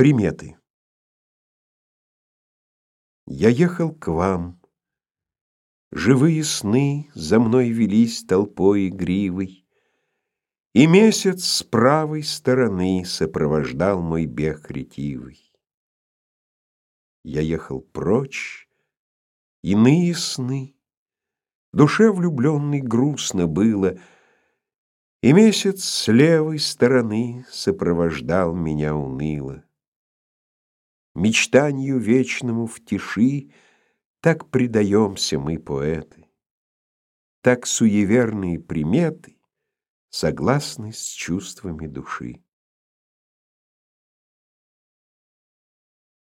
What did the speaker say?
Приметы. Я ехал к вам. Живые сны за мной велись толпой игривой, И месяц с правой стороны сопровождал мой бег ретивый. Я ехал прочь, иные сны, Душе влюбленной грустно было, И месяц с левой стороны Сопровождал меня уныло. Мечтанию вечному в тиши Так предаемся мы, поэты, Так суеверные приметы Согласны с чувствами души.